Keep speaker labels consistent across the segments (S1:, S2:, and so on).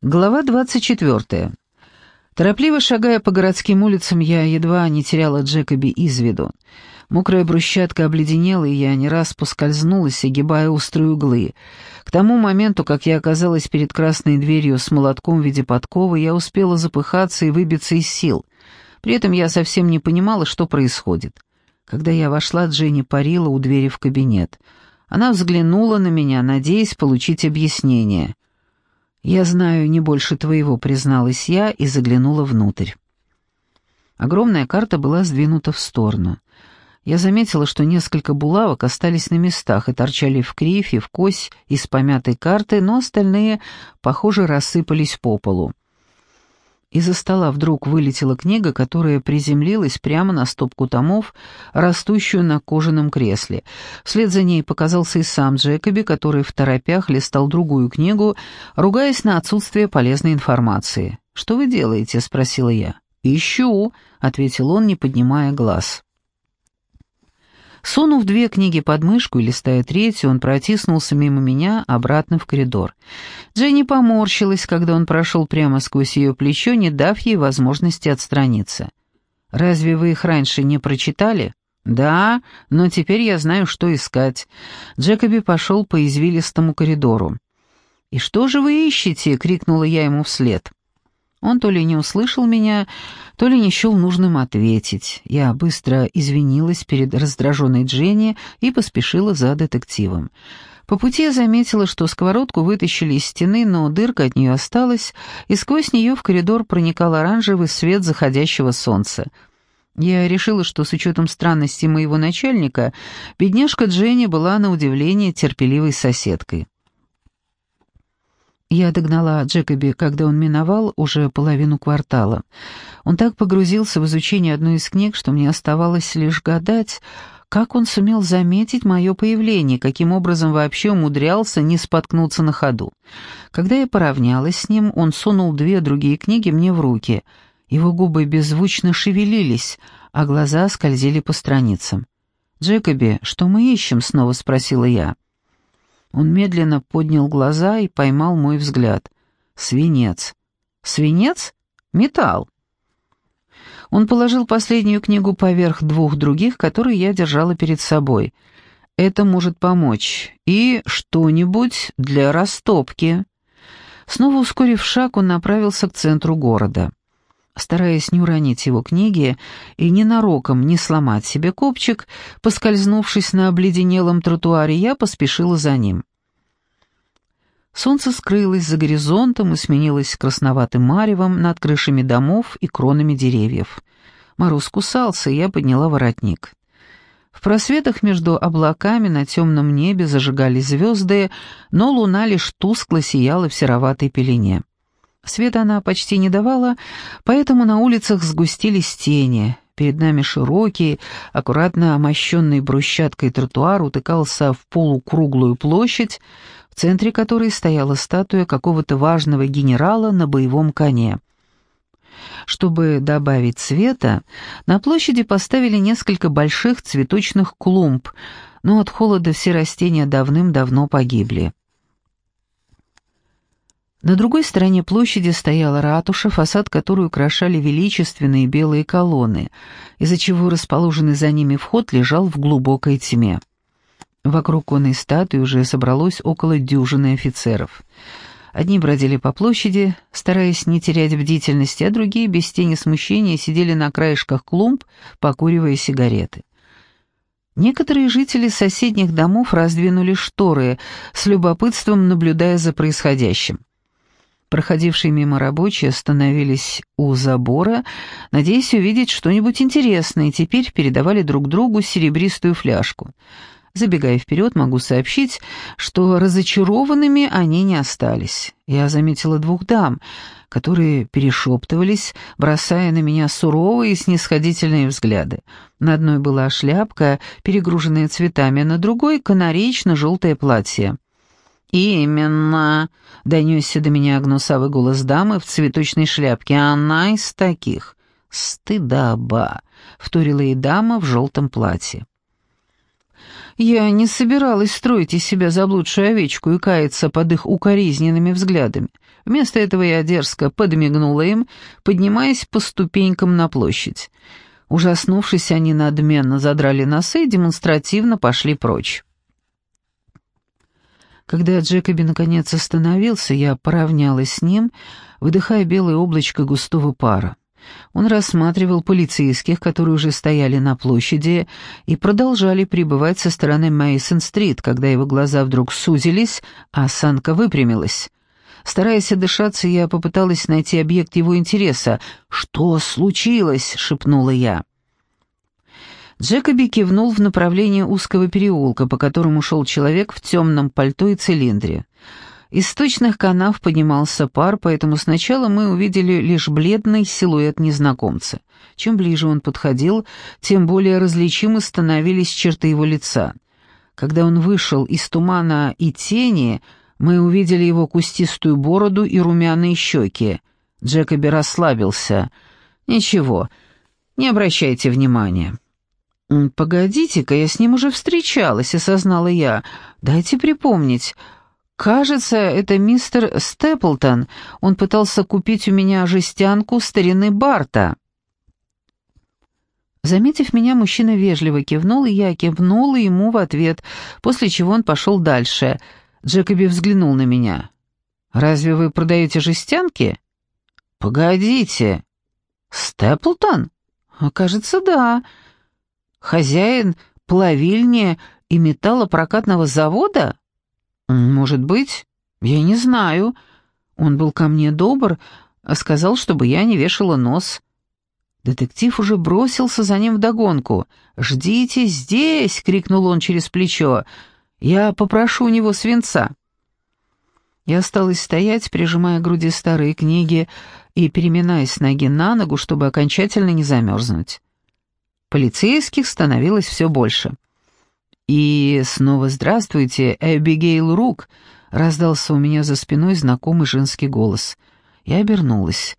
S1: Глава 24. Торопливо шагая по городским улицам, я едва не теряла Джекоби из виду. Мокрая брусчатка обледенела, и я не раз поскользнулась, огибая острые углы. К тому моменту, как я оказалась перед красной дверью с молотком в виде подковы, я успела запыхаться и выбиться из сил. При этом я совсем не понимала, что происходит. Когда я вошла, Дженни парила у двери в кабинет. Она взглянула на меня, надеясь получить объяснение — «Я знаю не больше твоего», — призналась я и заглянула внутрь. Огромная карта была сдвинута в сторону. Я заметила, что несколько булавок остались на местах и торчали в кривь и в кось из помятой карты, но остальные, похоже, рассыпались по полу. Из-за стола вдруг вылетела книга, которая приземлилась прямо на стопку томов, растущую на кожаном кресле. Вслед за ней показался и сам Джекоби, который в торопях листал другую книгу, ругаясь на отсутствие полезной информации. «Что вы делаете?» — спросила я. «Ищу», — ответил он, не поднимая глаз. Сунув две книги под мышку и листая третью, он протиснулся мимо меня обратно в коридор. Дженни поморщилась, когда он прошел прямо сквозь ее плечо, не дав ей возможности отстраниться. «Разве вы их раньше не прочитали?» «Да, но теперь я знаю, что искать». Джекоби пошел по извилистому коридору. «И что же вы ищете?» — крикнула я ему вслед. Он то ли не услышал меня, то ли не счел нужным ответить. Я быстро извинилась перед раздраженной Дженни и поспешила за детективом. По пути я заметила, что сковородку вытащили из стены, но дырка от нее осталась, и сквозь нее в коридор проникал оранжевый свет заходящего солнца. Я решила, что с учетом странностей моего начальника, бедняжка Дженни была на удивление терпеливой соседкой. Я догнала Джекоби, когда он миновал уже половину квартала. Он так погрузился в изучение одной из книг, что мне оставалось лишь гадать, как он сумел заметить мое появление, каким образом вообще умудрялся не споткнуться на ходу. Когда я поравнялась с ним, он сунул две другие книги мне в руки. Его губы беззвучно шевелились, а глаза скользили по страницам. «Джекоби, что мы ищем?» — снова спросила я. Он медленно поднял глаза и поймал мой взгляд. «Свинец». «Свинец? Металл». Он положил последнюю книгу поверх двух других, которые я держала перед собой. «Это может помочь. И что-нибудь для растопки». Снова ускорив шаг, он направился к центру города. Стараясь не уронить его книги и ненароком не сломать себе копчик, поскользнувшись на обледенелом тротуаре, я поспешила за ним. Солнце скрылось за горизонтом и сменилось красноватым маревом над крышами домов и кронами деревьев. Мороз кусался, и я подняла воротник. В просветах между облаками на темном небе зажигались звезды, но луна лишь тускло сияла в сероватой пелене. Света она почти не давала, поэтому на улицах сгустились тени. Перед нами широкий, аккуратно омощенный брусчаткой тротуар утыкался в полукруглую площадь, в центре которой стояла статуя какого-то важного генерала на боевом коне. Чтобы добавить цвета, на площади поставили несколько больших цветочных клумб, но от холода все растения давным-давно погибли. На другой стороне площади стояла ратуша, фасад которой украшали величественные белые колонны, из-за чего расположенный за ними вход лежал в глубокой тьме. Вокруг конной статуи уже собралось около дюжины офицеров. Одни бродили по площади, стараясь не терять бдительности, а другие без тени смущения сидели на краешках клумб, покуривая сигареты. Некоторые жители соседних домов раздвинули шторы, с любопытством наблюдая за происходящим. Проходившие мимо рабочие остановились у забора, надеясь увидеть что-нибудь интересное, и теперь передавали друг другу серебристую фляжку. Забегая вперед, могу сообщить, что разочарованными они не остались. Я заметила двух дам, которые перешептывались, бросая на меня суровые и снисходительные взгляды. На одной была шляпка, перегруженная цветами, а на другой — канареечно-желтое платье. «Именно», — донесся до меня гнусавый голос дамы в цветочной шляпке, «она из таких». «Стыдоба», — вторила и дама в желтом платье. Я не собиралась строить из себя заблудшую овечку и каяться под их укоризненными взглядами. Вместо этого я дерзко подмигнула им, поднимаясь по ступенькам на площадь. Ужаснувшись, они надменно задрали носы и демонстративно пошли прочь. Когда Джекоби наконец остановился, я поравнялась с ним, выдыхая белое облачко густого пара. Он рассматривал полицейских, которые уже стояли на площади и продолжали пребывать со стороны Мейсон-стрит, когда его глаза вдруг сузились, а осанка выпрямилась. Стараясь отдышаться, я попыталась найти объект его интереса. «Что случилось?» — шепнула я. Джекоби кивнул в направлении узкого переулка, по которому шел человек в темном пальто и цилиндре. Из сточных канав поднимался пар, поэтому сначала мы увидели лишь бледный силуэт незнакомца. Чем ближе он подходил, тем более различимы становились черты его лица. Когда он вышел из тумана и тени, мы увидели его кустистую бороду и румяные щеки. Джекоби расслабился. «Ничего, не обращайте внимания». «Погодите-ка, я с ним уже встречалась», — осознала я. «Дайте припомнить. Кажется, это мистер Степлтон. Он пытался купить у меня жестянку старины Барта». Заметив меня, мужчина вежливо кивнул, и я кивнула ему в ответ, после чего он пошел дальше. Джекоби взглянул на меня. «Разве вы продаете жестянки?» «Погодите. Степлтон?» «Кажется, да». Хозяин плавильни и металлопрокатного завода? Может быть, я не знаю. Он был ко мне добр, а сказал, чтобы я не вешала нос. Детектив уже бросился за ним вдогонку. «Ждите здесь!» — крикнул он через плечо. «Я попрошу у него свинца». Я осталась стоять, прижимая к груди старые книги и переминаясь с ноги на ногу, чтобы окончательно не замерзнуть. Полицейских становилось все больше. «И снова здравствуйте, Эбигейл Рук!» — раздался у меня за спиной знакомый женский голос. Я обернулась.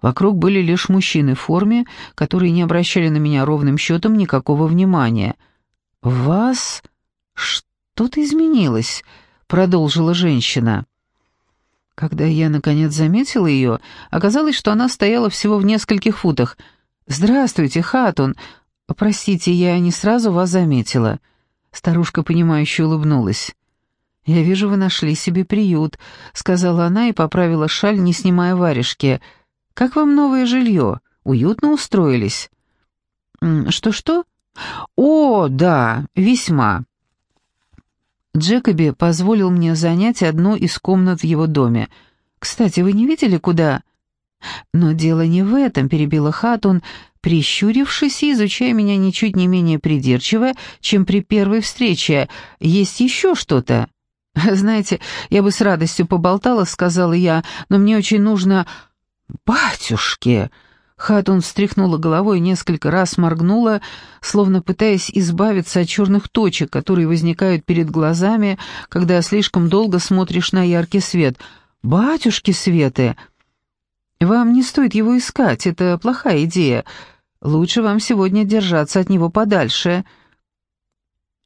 S1: Вокруг были лишь мужчины в форме, которые не обращали на меня ровным счетом никакого внимания. «Вас что-то изменилось», — продолжила женщина. Когда я, наконец, заметила ее, оказалось, что она стояла всего в нескольких футах. «Здравствуйте, Хатун. «Простите, я не сразу вас заметила». Старушка, понимающе улыбнулась. «Я вижу, вы нашли себе приют», — сказала она и поправила шаль, не снимая варежки. «Как вам новое жилье? Уютно устроились?» «Что-что?» «О, да, весьма». Джекоби позволил мне занять одну из комнат в его доме. «Кстати, вы не видели, куда...» «Но дело не в этом», — перебила Хатун, прищурившись и изучая меня ничуть не менее придирчиво, чем при первой встрече. «Есть еще что-то?» «Знаете, я бы с радостью поболтала», — сказала я, «но мне очень нужно...» «Батюшки!» Хатун встряхнула головой несколько раз моргнула, словно пытаясь избавиться от черных точек, которые возникают перед глазами, когда слишком долго смотришь на яркий свет. «Батюшки Светы!» Вам не стоит его искать, это плохая идея. Лучше вам сегодня держаться от него подальше.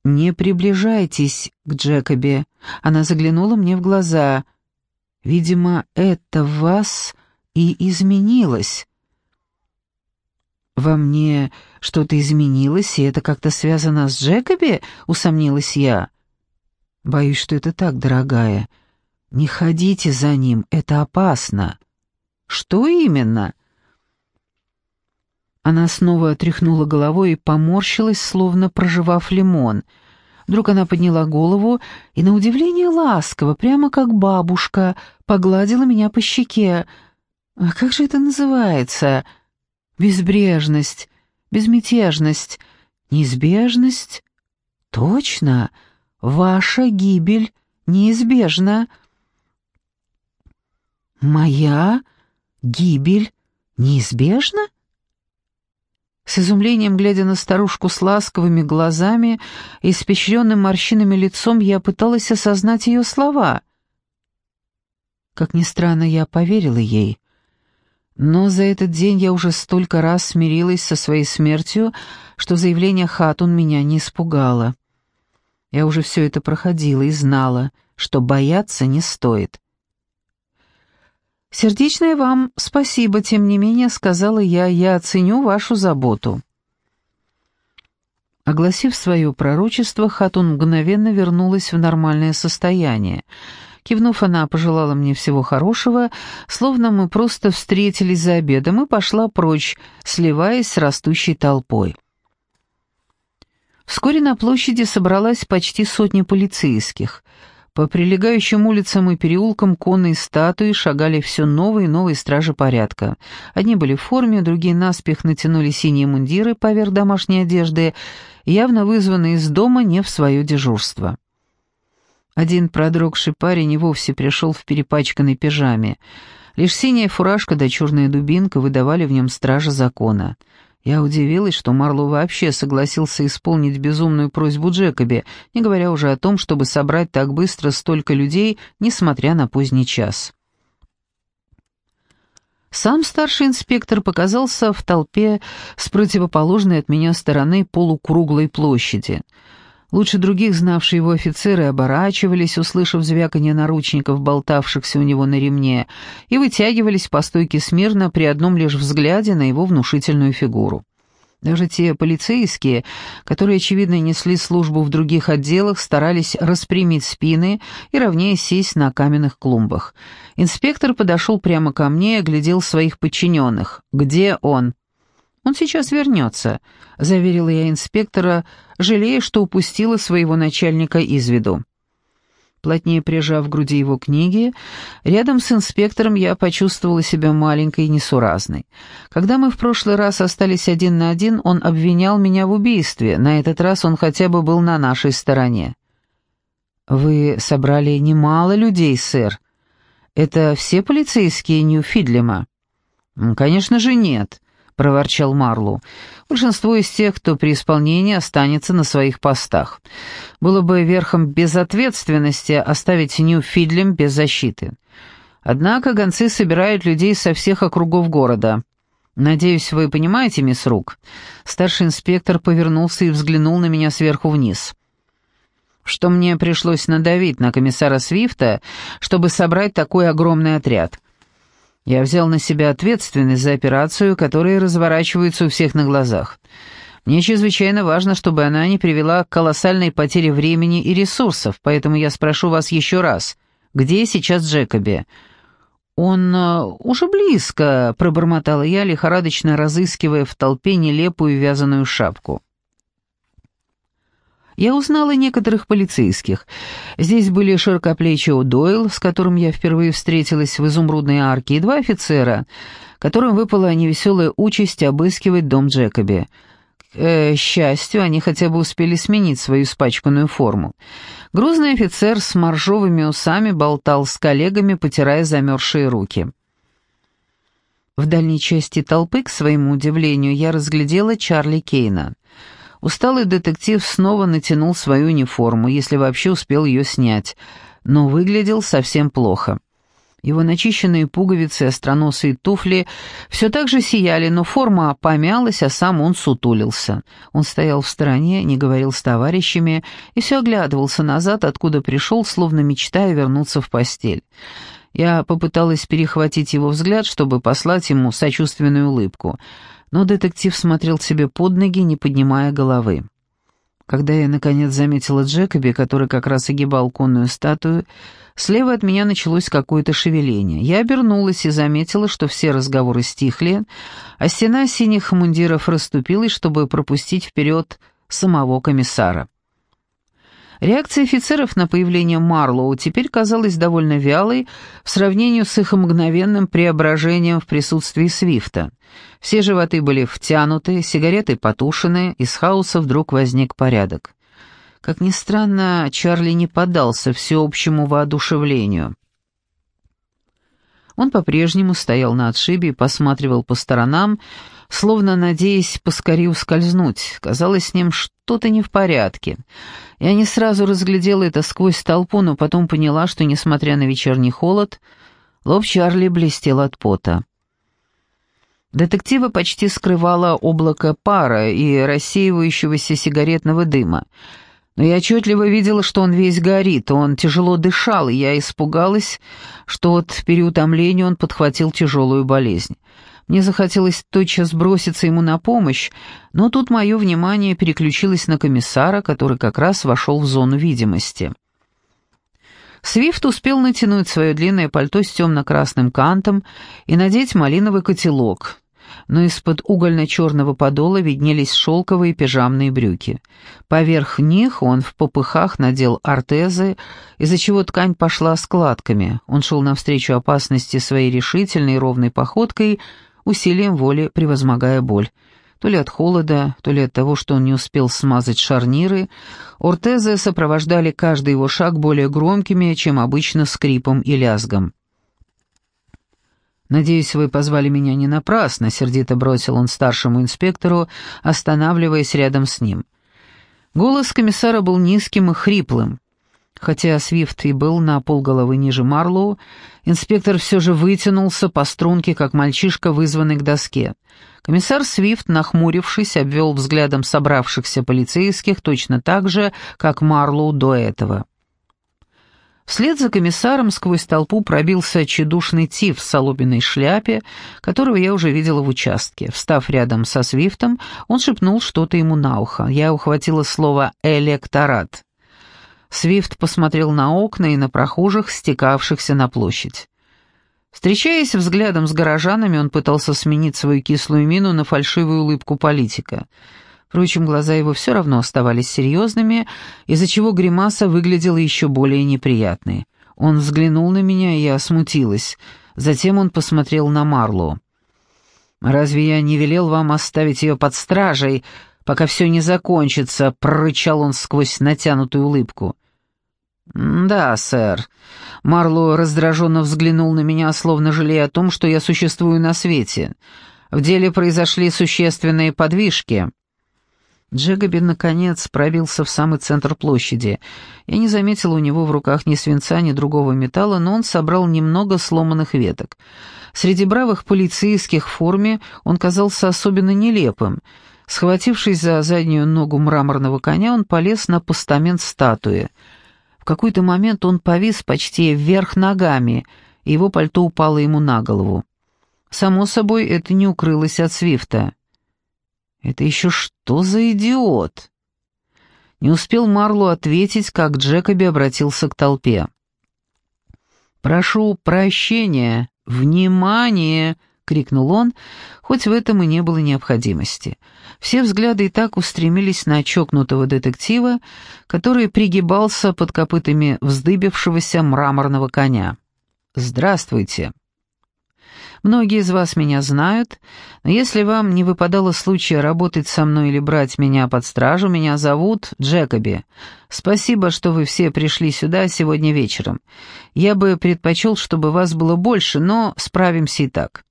S1: Не приближайтесь к Джекобе. Она заглянула мне в глаза. Видимо, это вас и изменилось. Во мне что-то изменилось, и это как-то связано с Джекоби, усомнилась я. Боюсь, что это так, дорогая. Не ходите за ним, это опасно. «Что именно?» Она снова тряхнула головой и поморщилась, словно проживав лимон. Вдруг она подняла голову и, на удивление ласково, прямо как бабушка, погладила меня по щеке. «А как же это называется? Безбрежность, безмятежность, неизбежность? Точно, ваша гибель неизбежна». «Моя?» Гибель неизбежна? С изумлением, глядя на старушку с ласковыми глазами и испещренным морщинами лицом, я пыталась осознать ее слова. Как ни странно, я поверила ей. Но за этот день я уже столько раз смирилась со своей смертью, что заявление Хатун меня не испугало. Я уже все это проходила и знала, что бояться не стоит. «Сердечное вам спасибо, тем не менее», — сказала я, — «я оценю вашу заботу». Огласив свое пророчество, Хатун мгновенно вернулась в нормальное состояние. Кивнув, она пожелала мне всего хорошего, словно мы просто встретились за обедом, и пошла прочь, сливаясь с растущей толпой. Вскоре на площади собралась почти сотня полицейских. По прилегающим улицам и переулкам конные статуи шагали все новые и новые стражи порядка. Одни были в форме, другие наспех натянули синие мундиры поверх домашней одежды, явно вызванные из дома не в свое дежурство. Один продрогший парень и вовсе пришел в перепачканной пижаме. Лишь синяя фуражка да черная дубинка выдавали в нем стража закона — я удивилась, что Марло вообще согласился исполнить безумную просьбу Джекоби, не говоря уже о том, чтобы собрать так быстро столько людей, несмотря на поздний час. Сам старший инспектор показался в толпе с противоположной от меня стороны полукруглой площади — Лучше других знавшие его офицеры оборачивались, услышав звяканье наручников, болтавшихся у него на ремне, и вытягивались по стойке смирно при одном лишь взгляде на его внушительную фигуру. Даже те полицейские, которые, очевидно, несли службу в других отделах, старались распрямить спины и ровнее сесть на каменных клумбах. Инспектор подошел прямо ко мне и оглядел своих подчиненных. «Где он?» «Он сейчас вернется», — заверила я инспектора, жалея, что упустила своего начальника из виду. Плотнее прижав в груди его книги, рядом с инспектором я почувствовала себя маленькой и несуразной. Когда мы в прошлый раз остались один на один, он обвинял меня в убийстве, на этот раз он хотя бы был на нашей стороне. «Вы собрали немало людей, сэр. Это все полицейские Нью-Фидлема?» «Конечно же нет. — проворчал Марлу. «Большинство из тех, кто при исполнении останется на своих постах. Было бы верхом безответственности оставить Нью-Фидлем без защиты. Однако гонцы собирают людей со всех округов города. Надеюсь, вы понимаете, мисс Рук?» Старший инспектор повернулся и взглянул на меня сверху вниз. «Что мне пришлось надавить на комиссара Свифта, чтобы собрать такой огромный отряд?» Я взял на себя ответственность за операцию, которая разворачивается у всех на глазах. Мне чрезвычайно важно, чтобы она не привела к колоссальной потере времени и ресурсов, поэтому я спрошу вас еще раз, где сейчас Джекоби?» «Он э, уже близко», — пробормотала я, лихорадочно разыскивая в толпе нелепую вязаную шапку. Я узнала некоторых полицейских. Здесь были широкоплечий Дойл, с которым я впервые встретилась в изумрудной арке, и два офицера, которым выпала невеселая участь обыскивать дом Джекоби. К э, счастью, они хотя бы успели сменить свою испачканную форму. Грузный офицер с моржовыми усами болтал с коллегами, потирая замерзшие руки. В дальней части толпы, к своему удивлению, я разглядела Чарли Кейна — Усталый детектив снова натянул свою униформу, если вообще успел ее снять, но выглядел совсем плохо. Его начищенные пуговицы остроносые туфли все так же сияли, но форма помялась, а сам он сутулился. Он стоял в стороне, не говорил с товарищами и все оглядывался назад, откуда пришел, словно мечтая вернуться в постель. Я попыталась перехватить его взгляд, чтобы послать ему сочувственную улыбку — но детектив смотрел себе под ноги, не поднимая головы. Когда я, наконец, заметила Джекоби, который как раз огибал конную статую, слева от меня началось какое-то шевеление. Я обернулась и заметила, что все разговоры стихли, а стена синих мундиров расступилась, чтобы пропустить вперед самого комиссара. Реакция офицеров на появление Марлоу теперь казалась довольно вялой в сравнении с их мгновенным преображением в присутствии Свифта. Все животы были втянуты, сигареты потушены, из хаоса вдруг возник порядок. Как ни странно, Чарли не поддался всеобщему воодушевлению. Он по-прежнему стоял на отшибе и посматривал по сторонам, словно надеясь поскорее ускользнуть. Казалось, с ним что-то не в порядке. Я не сразу разглядела это сквозь толпу, но потом поняла, что, несмотря на вечерний холод, лоб Чарли блестел от пота. Детектива почти скрывало облако пара и рассеивающегося сигаретного дыма. Но я отчетливо видела, что он весь горит, он тяжело дышал, и я испугалась, что от переутомления он подхватил тяжелую болезнь. Мне захотелось тотчас броситься ему на помощь, но тут мое внимание переключилось на комиссара, который как раз вошел в зону видимости. Свифт успел натянуть свое длинное пальто с темно-красным кантом и надеть малиновый котелок, но из-под угольно-черного подола виднелись шелковые пижамные брюки. Поверх них он в попыхах надел артезы, из-за чего ткань пошла складками. Он шел навстречу опасности своей решительной ровной походкой, усилием воли превозмогая боль. То ли от холода, то ли от того, что он не успел смазать шарниры, ортезы сопровождали каждый его шаг более громкими, чем обычно скрипом и лязгом. «Надеюсь, вы позвали меня не напрасно», — сердито бросил он старшему инспектору, останавливаясь рядом с ним. Голос комиссара был низким и хриплым. Хотя Свифт и был на полголовы ниже Марлоу, инспектор все же вытянулся по струнке, как мальчишка, вызванный к доске. Комиссар Свифт, нахмурившись, обвел взглядом собравшихся полицейских точно так же, как Марлоу до этого. Вслед за комиссаром сквозь толпу пробился тщедушный тиф в соломенной шляпе, которого я уже видела в участке. Встав рядом со Свифтом, он шепнул что-то ему на ухо. Я ухватила слово «электорат». Свифт посмотрел на окна и на прохожих, стекавшихся на площадь. Встречаясь взглядом с горожанами, он пытался сменить свою кислую мину на фальшивую улыбку политика — Впрочем, глаза его все равно оставались серьезными, из-за чего гримаса выглядела еще более неприятной. Он взглянул на меня, и я смутилась. Затем он посмотрел на Марлу. «Разве я не велел вам оставить ее под стражей, пока все не закончится?» — прорычал он сквозь натянутую улыбку. «Да, сэр». Марло раздраженно взглянул на меня, словно жалея о том, что я существую на свете. «В деле произошли существенные подвижки». Джегаби, наконец, пробился в самый центр площади. Я не заметила у него в руках ни свинца, ни другого металла, но он собрал немного сломанных веток. Среди бравых полицейских в форме он казался особенно нелепым. Схватившись за заднюю ногу мраморного коня, он полез на постамент статуи. В какой-то момент он повис почти вверх ногами, и его пальто упало ему на голову. Само собой, это не укрылось от Свифта. «Это еще что за идиот?» Не успел Марлу ответить, как Джекоби обратился к толпе. «Прошу прощения! Внимание!» — крикнул он, хоть в этом и не было необходимости. Все взгляды и так устремились на чокнутого детектива, который пригибался под копытами вздыбившегося мраморного коня. «Здравствуйте!» Многие из вас меня знают, но если вам не выпадало случая работать со мной или брать меня под стражу, меня зовут Джекоби. Спасибо, что вы все пришли сюда сегодня вечером. Я бы предпочел, чтобы вас было больше, но справимся и так.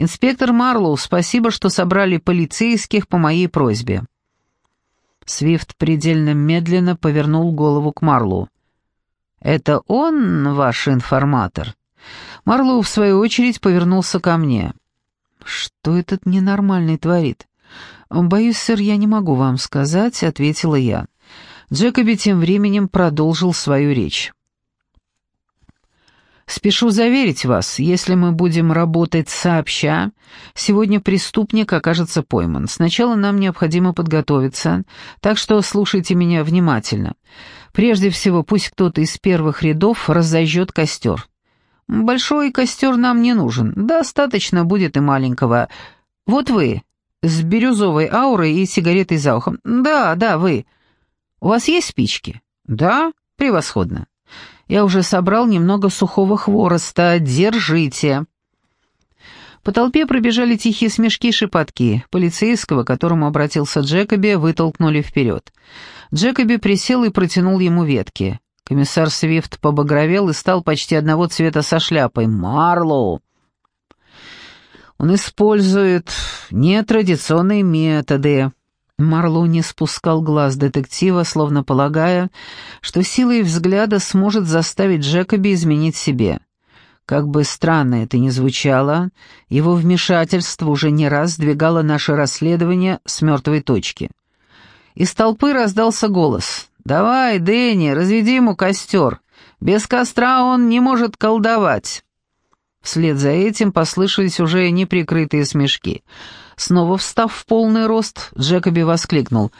S1: Инспектор Марлоу, спасибо, что собрали полицейских по моей просьбе». Свифт предельно медленно повернул голову к Марлоу. «Это он ваш информатор?» Марлоу, в свою очередь, повернулся ко мне. «Что этот ненормальный творит?» «Боюсь, сэр, я не могу вам сказать», — ответила я. Джекоби тем временем продолжил свою речь. «Спешу заверить вас, если мы будем работать сообща, сегодня преступник окажется пойман. Сначала нам необходимо подготовиться, так что слушайте меня внимательно. Прежде всего, пусть кто-то из первых рядов разожжет костер. Большой костер нам не нужен, достаточно будет и маленького. Вот вы, с бирюзовой аурой и сигаретой за ухом. Да, да, вы. У вас есть спички? Да, превосходно. Я уже собрал немного сухого хвороста, держите. По толпе пробежали тихие смешки и шепотки. Полицейского, к которому обратился Джекоби, вытолкнули вперед. Джекоби присел и протянул ему ветки. Комиссар Свифт побагровел и стал почти одного цвета со шляпой. «Марлоу!» «Он использует нетрадиционные методы». Марлоу не спускал глаз детектива, словно полагая, что силой взгляда сможет заставить Джекоби изменить себе. Как бы странно это ни звучало, его вмешательство уже не раз сдвигало наше расследование с мертвой точки. Из толпы раздался голос. Давай, Дэнни, разведи ему костер. Без костра он не может колдовать». Вслед за этим послышались уже неприкрытые смешки. Снова встав в полный рост, Джекоби воскликнул.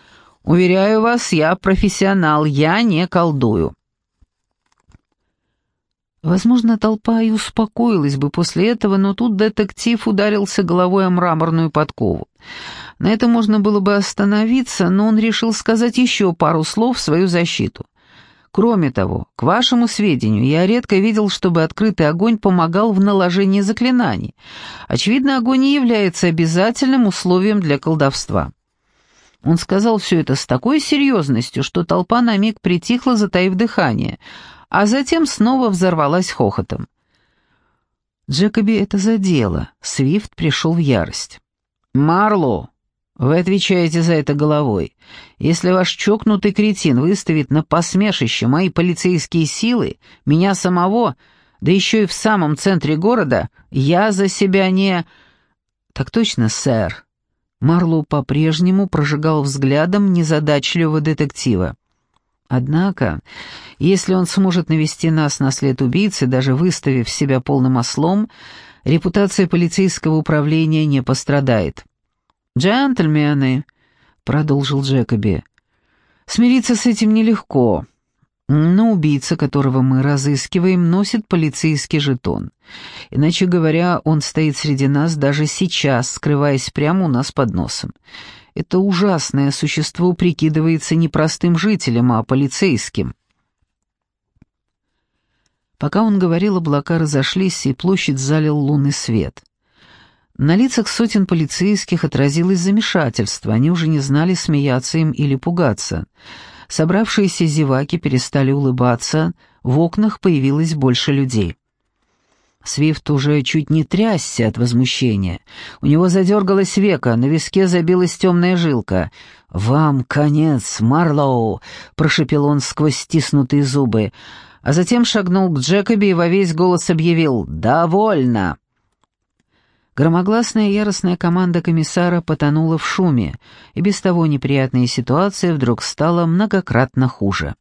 S1: «Уверяю вас, я профессионал, я не колдую». Возможно, толпа и успокоилась бы после этого, но тут детектив ударился головой о мраморную подкову. На это можно было бы остановиться, но он решил сказать еще пару слов в свою защиту. Кроме того, к вашему сведению, я редко видел, чтобы открытый огонь помогал в наложении заклинаний. Очевидно, огонь не является обязательным условием для колдовства. Он сказал все это с такой серьезностью, что толпа на миг притихла, затаив дыхание, а затем снова взорвалась хохотом. Джекоби это задело, Свифт пришел в ярость. «Марло, вы отвечаете за это головой. Если ваш чокнутый кретин выставит на посмешище мои полицейские силы, меня самого, да еще и в самом центре города, я за себя не...» «Так точно, сэр». Марлоу по-прежнему прожигал взглядом незадачливого детектива. Однако, если он сможет навести нас на след убийцы, даже выставив себя полным ослом, репутация полицейского управления не пострадает. «Джентльмены», — продолжил Джекоби, — «смириться с этим нелегко, но убийца, которого мы разыскиваем, носит полицейский жетон. Иначе говоря, он стоит среди нас даже сейчас, скрываясь прямо у нас под носом. Это ужасное существо прикидывается не простым жителем, а полицейским. Пока он говорил, облака разошлись, и площадь залил лунный свет. На лицах сотен полицейских отразилось замешательство, они уже не знали, смеяться им или пугаться. Собравшиеся зеваки перестали улыбаться, в окнах появилось больше людей. Свифт уже чуть не трясся от возмущения. У него задергалось веко, на виске забилась темная жилка. «Вам конец, Марлоу!» — прошепел он сквозь стиснутые зубы, а затем шагнул к Джекоби и во весь голос объявил «Довольно!». Громогласная яростная команда комиссара потонула в шуме, и без того неприятная ситуация вдруг стала многократно хуже.